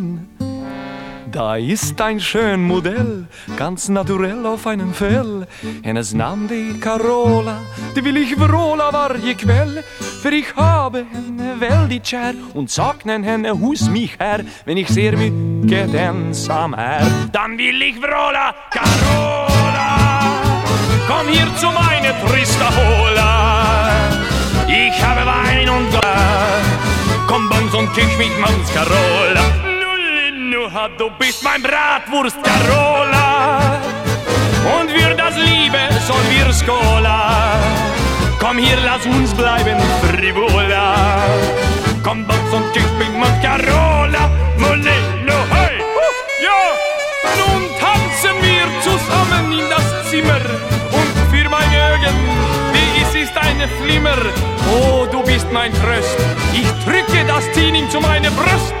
Augen. Da ist ein schön Modell, ganz naturell auf einem Fell. Hennes Namn die Carola, die will ich vrola varje kväll. För ich habe henne väldigt und saknar henne hos mich här. Wenn ich sehr mycket ensam är, dann vill ich vråla Carola. Komm hier zu meine trista Hola. Ich habe Wein und Glas. Komm, Bons und küch mich Mons Carola. Nullinuha, du bist mein Bratwurst Carola. Und wir das Liebe soll wir Skola. Komm hier, lass uns bleiben frivola. Komm, Bons und küch mich Mons Carola. Nullinuha, hey! Ja! Nun tanzen wir zusammen in das Zimmer und für meine Augen, wie es ist eine Flimmer. Oh, du bist mein Tröst. Ich drücke das Tiening zu meiner Brust.